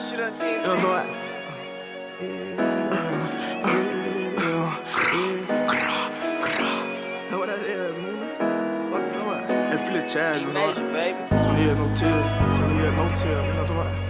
that shit on TNT. Yo, Lord. Chaz, you know, 20 years, no tears, 20 years, no tears, man, that's why.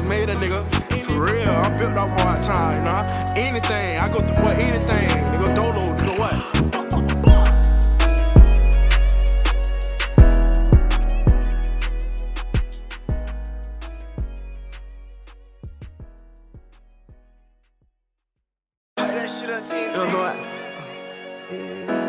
times made a nigga. For real, I'm built off hard time, you nah. Anything, I go through what anything. Nigga, dolo, nigga, what? That shit up, TNT. You know what? Yeah.